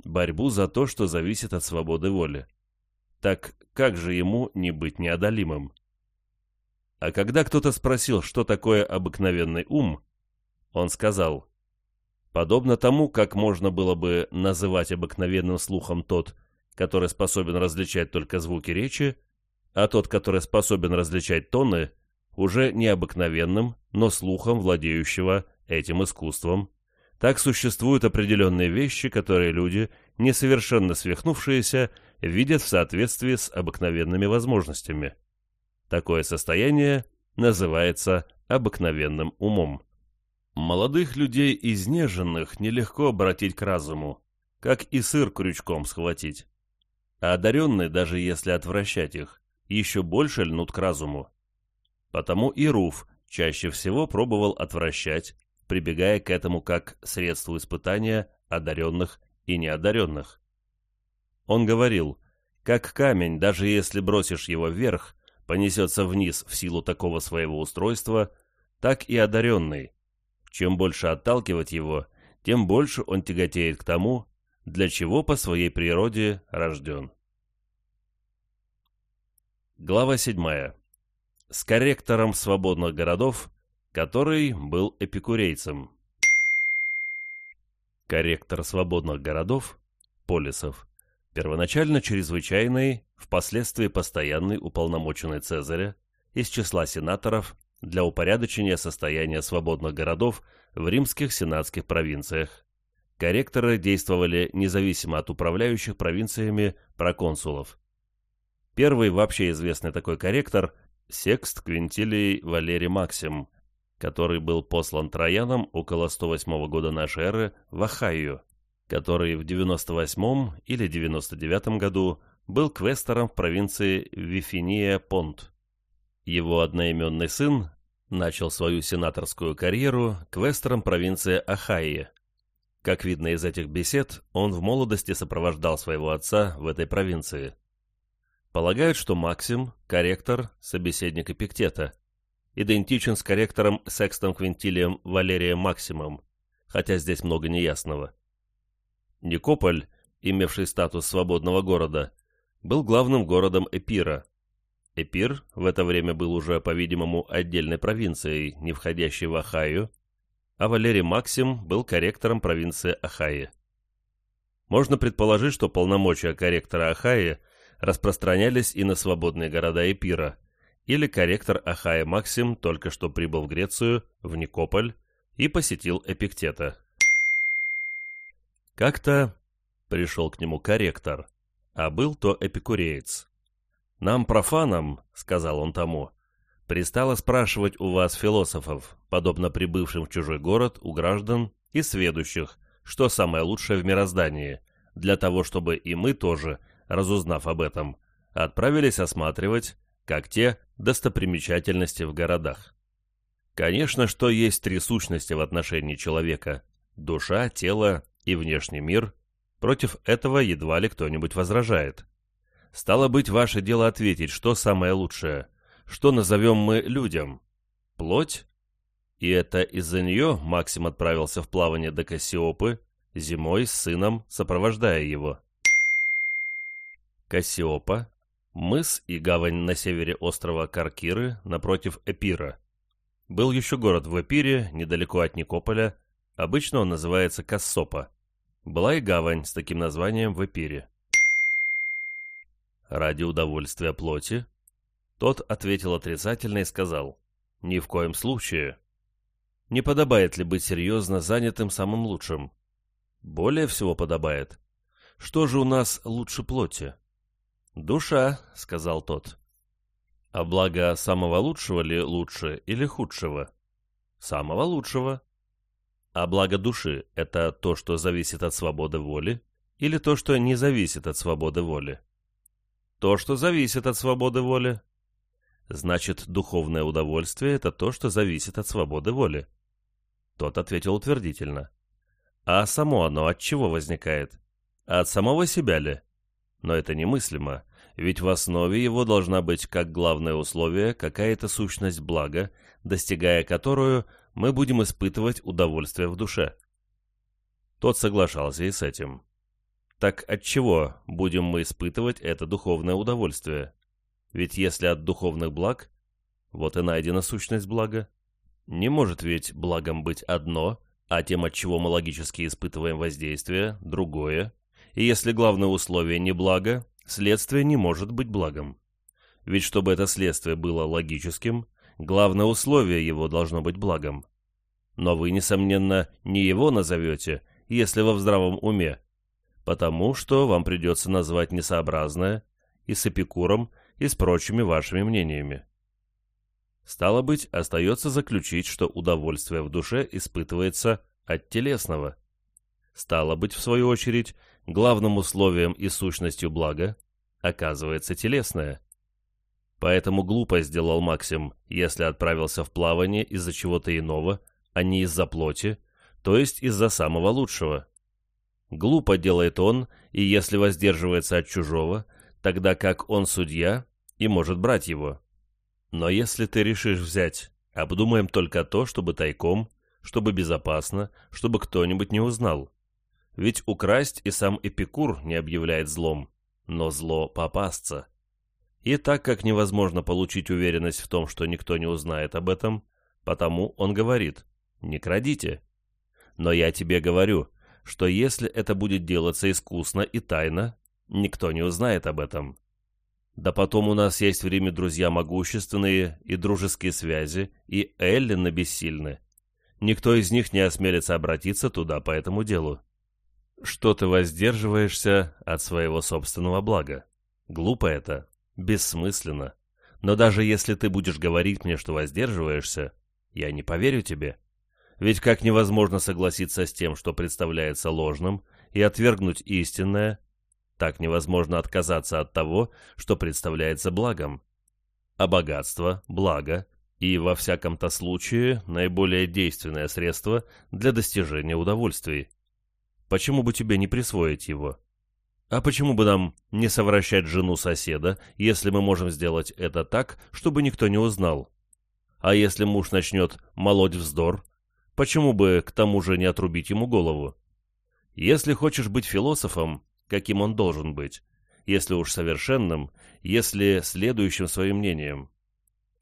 Борьбу за то, что зависит от свободы воли. Так как же ему не быть неодолимым? А когда кто-то спросил, что такое обыкновенный ум, он сказал, подобно тому, как можно было бы называть обыкновенным слухом тот, который способен различать только звуки речи, а тот, который способен различать тоны, уже не обыкновенным, но слухом владеющего этим искусством. Так существуют определенные вещи, которые люди, несовершенно свихнувшиеся, видят в соответствии с обыкновенными возможностями. Такое состояние называется обыкновенным умом. Молодых людей изнеженных нелегко обратить к разуму, как и сыр крючком схватить. А одаренные, даже если отвращать их, еще больше льнут к разуму. Потому и Руф чаще всего пробовал отвращать, прибегая к этому как средству испытания одаренных и неодаренных. Он говорил, как камень, даже если бросишь его вверх, понесется вниз в силу такого своего устройства, так и одаренный. Чем больше отталкивать его, тем больше он тяготеет к тому, для чего по своей природе рожден. Глава 7. С корректором свободных городов, который был эпикурейцем. Корректор свободных городов, полисов, первоначально чрезвычайный, впоследствии постоянный уполномоченный Цезаря из числа сенаторов для упорядочения состояния свободных городов в римских сенатских провинциях. Корректоры действовали независимо от управляющих провинциями проконсулов. Первый вообще известный такой корректор – Секст Квинтилий Валерий Максим, который был послан Трояном около 108 года нашей эры в Ахайю, который в 98 или 99 году был квестором в провинции Вифиния Понт. Его одноименный сын начал свою сенаторскую карьеру квестором провинции Ахайи. Как видно из этих бесед, он в молодости сопровождал своего отца в этой провинции. Полагают, что Максим, корректор, собеседник Эпиктета, идентичен с корректором Секстом Квинтилием Валерием Максимом, хотя здесь много неясного. Никополь, имевший статус свободного города, был главным городом Эпира. Эпир в это время был уже, по-видимому, отдельной провинцией, не входящей в Ахайю, а Валерий Максим был корректором провинции Ахайи. Можно предположить, что полномочия корректора Ахайи – распространялись и на свободные города Эпира, или корректор Ахая Максим только что прибыл в Грецию, в Никополь, и посетил Эпиктета. Как-то пришел к нему корректор, а был то эпикуреец. «Нам, профанам, — сказал он тому, — пристало спрашивать у вас, философов, подобно прибывшим в чужой город у граждан и сведущих, что самое лучшее в мироздании, для того, чтобы и мы тоже — разузнав об этом, отправились осматривать, как те, достопримечательности в городах. Конечно, что есть три сущности в отношении человека – душа, тело и внешний мир. Против этого едва ли кто-нибудь возражает. Стало быть, ваше дело ответить, что самое лучшее, что назовем мы людям. Плоть? И это из-за нее Максим отправился в плавание до Кассиопы, зимой с сыном, сопровождая его. Кассиопа, мыс и гавань на севере острова Каркиры напротив Эпира. Был еще город в Эпире, недалеко от Никополя, обычно он называется Кассопа. Была и гавань с таким названием в Эпире. Ради удовольствия плоти? Тот ответил отрицательно и сказал, ни в коем случае. Не подобает ли быть серьезно занятым самым лучшим? Более всего подобает. Что же у нас лучше плоти? Душа, сказал тот. А благо самого лучшего ли лучше или худшего? Самого лучшего. А благо души — это то, что зависит от свободы воли, или то, что не зависит от свободы воли? То, что зависит от свободы воли. Значит, духовное удовольствие — это то, что зависит от свободы воли. Тот ответил утвердительно. А само оно от чего возникает? От самого себя ли? Но это немыслимо, ведь в основе его должна быть как главное условие какая-то сущность блага, достигая которую мы будем испытывать удовольствие в душе. Тот соглашался и с этим. Так от чего будем мы испытывать это духовное удовольствие? Ведь если от духовных благ, вот и найдена сущность блага. Не может ведь благом быть одно, а тем, от чего мы логически испытываем воздействие, другое. И если главное условие не благо, следствие не может быть благом. Ведь чтобы это следствие было логическим, главное условие его должно быть благом. Но вы, несомненно, не его назовете, если во здравом уме, потому что вам придется назвать несообразное и с Эпикуром, и с прочими вашими мнениями. Стало быть, остается заключить, что удовольствие в душе испытывается от телесного. Стало быть, в свою очередь, главным условием и сущностью блага оказывается телесное. Поэтому глупо сделал Максим, если отправился в плавание из-за чего-то иного, а не из-за плоти, то есть из-за самого лучшего. Глупо делает он, и если воздерживается от чужого, тогда как он судья и может брать его. Но если ты решишь взять, обдумаем только то, чтобы тайком, чтобы безопасно, чтобы кто-нибудь не узнал. Ведь украсть и сам Эпикур не объявляет злом, но зло попасться. И так как невозможно получить уверенность в том, что никто не узнает об этом, потому он говорит «не крадите». Но я тебе говорю, что если это будет делаться искусно и тайно, никто не узнает об этом. Да потом у нас есть в Риме друзья могущественные и дружеские связи, и Эллины бессильны. Никто из них не осмелится обратиться туда по этому делу. Что ты воздерживаешься от своего собственного блага? Глупо это, бессмысленно. Но даже если ты будешь говорить мне, что воздерживаешься, я не поверю тебе. Ведь как невозможно согласиться с тем, что представляется ложным, и отвергнуть истинное, так невозможно отказаться от того, что представляется благом. А богатство, благо и, во всяком-то случае, наиболее действенное средство для достижения удовольствий. Почему бы тебе не присвоить его? А почему бы нам не совращать жену соседа, если мы можем сделать это так, чтобы никто не узнал? А если муж начнет молоть вздор, почему бы к тому же не отрубить ему голову? Если хочешь быть философом, каким он должен быть, если уж совершенным, если следующим своим мнением.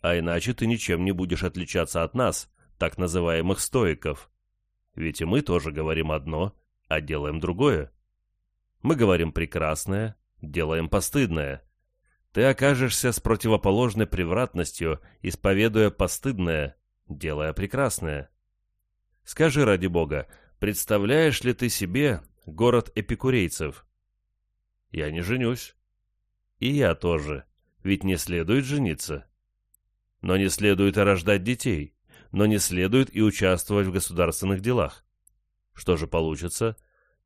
А иначе ты ничем не будешь отличаться от нас, так называемых стоиков. Ведь и мы тоже говорим одно, а делаем другое. Мы говорим прекрасное, делаем постыдное. Ты окажешься с противоположной превратностью, исповедуя постыдное, делая прекрасное. Скажи ради бога, представляешь ли ты себе город эпикурейцев? Я не женюсь. И я тоже. Ведь не следует жениться. Но не следует и рождать детей. Но не следует и участвовать в государственных делах. Что же получится?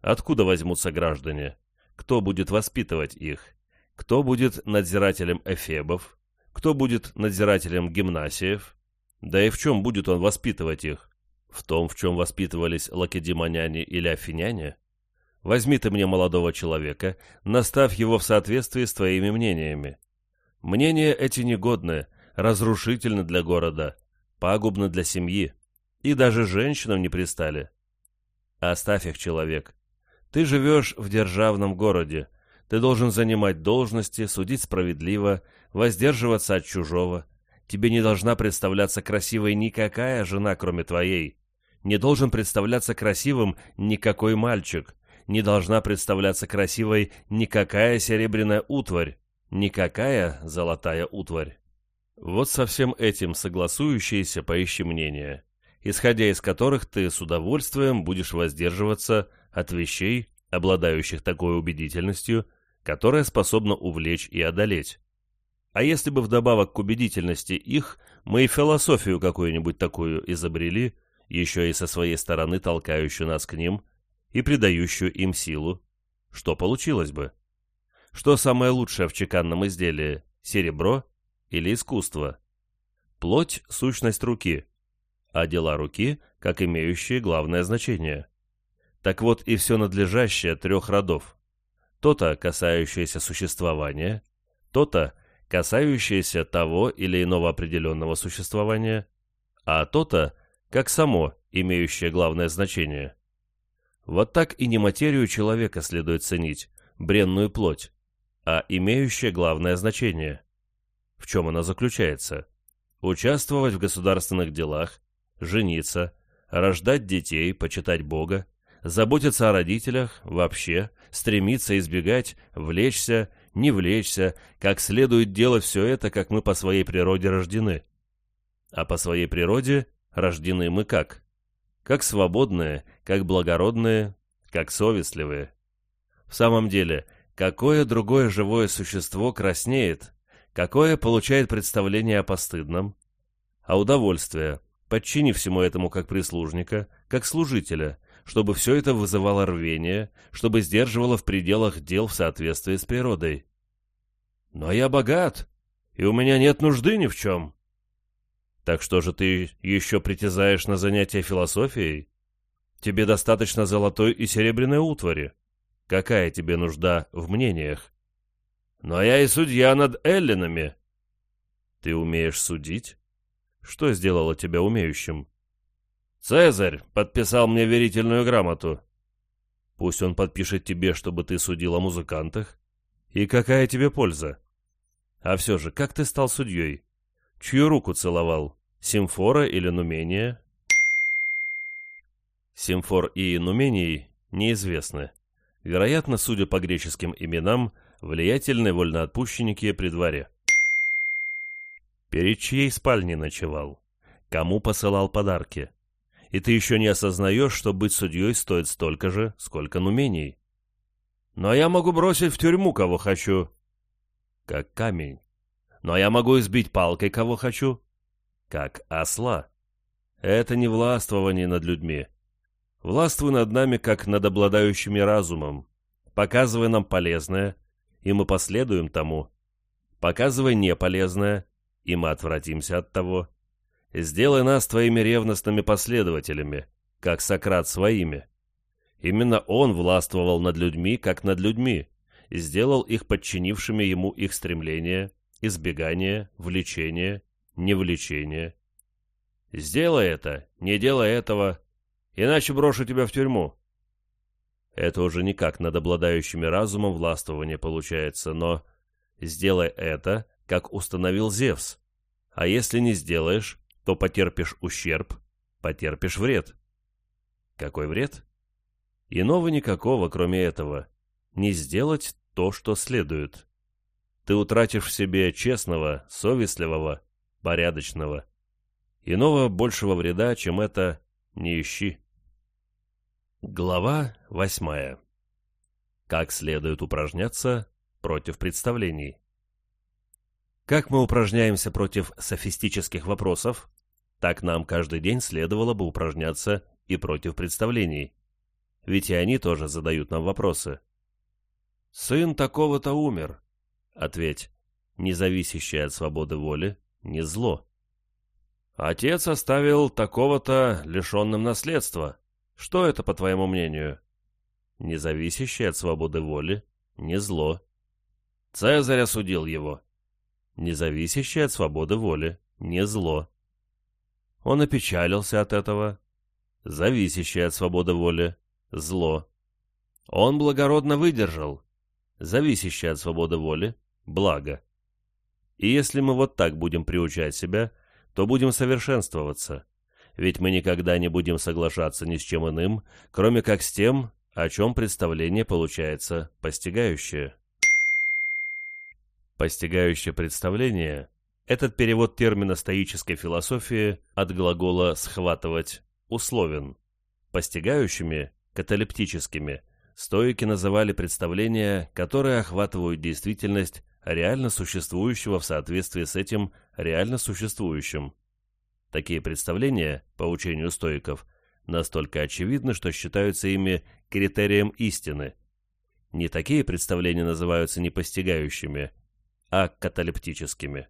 Откуда возьмутся граждане? Кто будет воспитывать их? Кто будет надзирателем эфебов? Кто будет надзирателем гимнасиев? Да и в чем будет он воспитывать их? В том, в чем воспитывались лакедемоняне или афиняне? Возьми ты мне молодого человека, наставь его в соответствии с твоими мнениями. Мнения эти негодны, разрушительны для города, пагубны для семьи, и даже женщинам не пристали. Оставь их, человек. Ты живешь в державном городе, ты должен занимать должности, судить справедливо, воздерживаться от чужого. Тебе не должна представляться красивой никакая жена, кроме твоей. Не должен представляться красивым никакой мальчик, не должна представляться красивой никакая серебряная утварь, никакая золотая утварь. Вот со всем этим согласующиеся поищи мнения, исходя из которых ты с удовольствием будешь воздерживаться от вещей, обладающих такой убедительностью, которая способна увлечь и одолеть. А если бы вдобавок к убедительности их мы и философию какую-нибудь такую изобрели, еще и со своей стороны толкающую нас к ним и придающую им силу, что получилось бы? Что самое лучшее в чеканном изделии – серебро или искусство? Плоть – сущность руки, а дела руки – как имеющие главное значение. Так вот и все надлежащее трех родов. То-то, касающееся существования, то-то, касающееся того или иного определенного существования, а то-то, как само, имеющее главное значение. Вот так и не материю человека следует ценить, бренную плоть, а имеющее главное значение. В чем она заключается? Участвовать в государственных делах, жениться, рождать детей, почитать Бога, заботиться о родителях, вообще, стремиться избегать, влечься, не влечься, как следует делать все это, как мы по своей природе рождены. А по своей природе рождены мы как? как свободные, как благородные, как совестливые. В самом деле, какое другое живое существо краснеет, какое получает представление о постыдном, а удовольствие, подчинив всему этому как прислужника, как служителя, чтобы все это вызывало рвение, чтобы сдерживало в пределах дел в соответствии с природой. «Но я богат, и у меня нет нужды ни в чем», так что же ты еще притязаешь на занятия философией? Тебе достаточно золотой и серебряной утвари. Какая тебе нужда в мнениях? Но я и судья над эллинами. Ты умеешь судить? Что сделало тебя умеющим? Цезарь подписал мне верительную грамоту. Пусть он подпишет тебе, чтобы ты судил о музыкантах. И какая тебе польза? А все же, как ты стал судьей? Чью руку целовал? Симфора или Нумения? Симфор и Нумений неизвестны. Вероятно, судя по греческим именам, влиятельные вольноотпущенники при дворе. Перед чьей спальней ночевал? Кому посылал подарки? И ты еще не осознаешь, что быть судьей стоит столько же, сколько Нумений. Но я могу бросить в тюрьму, кого хочу. Как камень но я могу избить палкой, кого хочу. Как осла. Это не властвование над людьми. Властвуй над нами, как над обладающими разумом. Показывай нам полезное, и мы последуем тому. Показывай неполезное, и мы отвратимся от того. Сделай нас твоими ревностными последователями, как Сократ своими. Именно он властвовал над людьми, как над людьми, и сделал их подчинившими ему их стремления, избегание, влечение, невлечение. Сделай это, не делай этого, иначе брошу тебя в тюрьму. Это уже никак над обладающими разумом властвование получается, но сделай это, как установил Зевс. А если не сделаешь, то потерпишь ущерб, потерпишь вред. Какой вред? Иного никакого, кроме этого. Не сделать то, что следует ты утратишь в себе честного, совестливого, порядочного. Иного большего вреда, чем это, не ищи. Глава восьмая. Как следует упражняться против представлений. Как мы упражняемся против софистических вопросов, так нам каждый день следовало бы упражняться и против представлений. Ведь и они тоже задают нам вопросы. «Сын такого-то умер. Ответь, независящее от свободы воли не зло. Отец оставил такого-то лишенным наследства. Что это, по твоему мнению? Независящее от свободы воли не зло. Цезарь осудил его. Независящее от свободы воли не зло. Он опечалился от этого. Зависящее от свободы воли зло. Он благородно выдержал. Зависящее от свободы воли благо. И если мы вот так будем приучать себя, то будем совершенствоваться, ведь мы никогда не будем соглашаться ни с чем иным, кроме как с тем, о чем представление получается постигающее. Постигающее представление – этот перевод термина стоической философии от глагола «схватывать» условен. Постигающими, каталептическими, стоики называли представления, которые охватывают действительность реально существующего в соответствии с этим реально существующим. Такие представления, по учению стоиков, настолько очевидны, что считаются ими критерием истины. Не такие представления называются непостигающими – а каталептическими.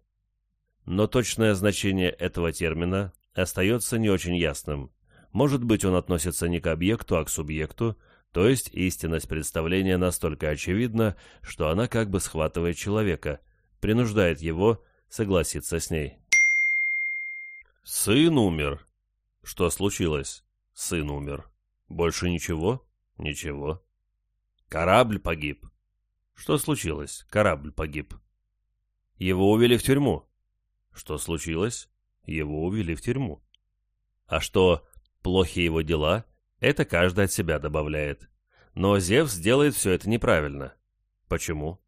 Но точное значение этого термина остается не очень ясным. Может быть, он относится не к объекту, а к субъекту, то есть истинность представления настолько очевидна, что она как бы схватывает человека, принуждает его согласиться с ней. Сын умер. Что случилось? Сын умер. Больше ничего? Ничего. Корабль погиб. Что случилось? Корабль погиб. Его увели в тюрьму. Что случилось? Его увели в тюрьму. А что плохи его дела, это каждый от себя добавляет. Но Зевс делает все это неправильно. Почему?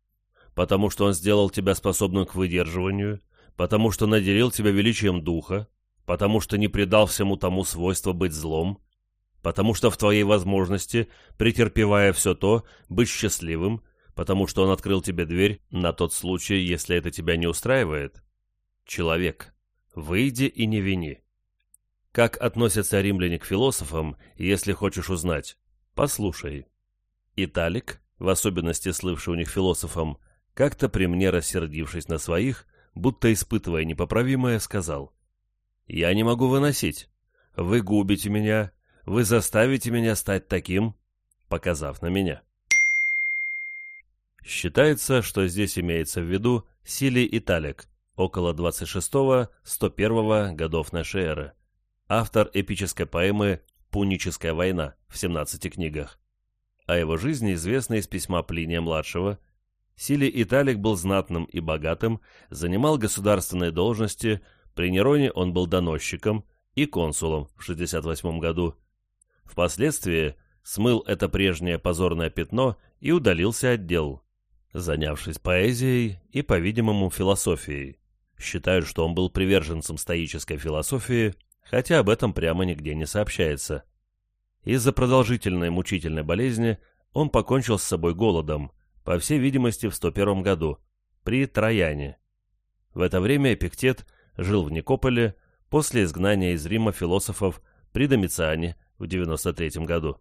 Потому что он сделал тебя способным к выдерживанию, потому что наделил тебя величием духа, потому что не придал всему тому свойство быть злом, потому что в твоей возможности, претерпевая все то, быть счастливым, потому что он открыл тебе дверь на тот случай, если это тебя не устраивает? Человек, выйди и не вини. Как относятся римляне к философам, если хочешь узнать? Послушай. Италик, в особенности слывший у них философом, как-то при мне рассердившись на своих, будто испытывая непоправимое, сказал, «Я не могу выносить. Вы губите меня, вы заставите меня стать таким», показав на меня. Считается, что здесь имеется в виду Силий Италик, около 26-101 годов нашей эры, автор эпической поэмы «Пуническая война» в 17 книгах. О его жизни известно из письма Плиния-младшего. Силий Италик был знатным и богатым, занимал государственные должности, при Нероне он был доносчиком и консулом в 68 году. Впоследствии смыл это прежнее позорное пятно и удалился от дел занявшись поэзией и, по-видимому, философией. Считают, что он был приверженцем стоической философии, хотя об этом прямо нигде не сообщается. Из-за продолжительной мучительной болезни он покончил с собой голодом, по всей видимости, в 101 году, при Трояне. В это время Эпиктет жил в Никополе после изгнания из Рима философов при Домициане в 93 году.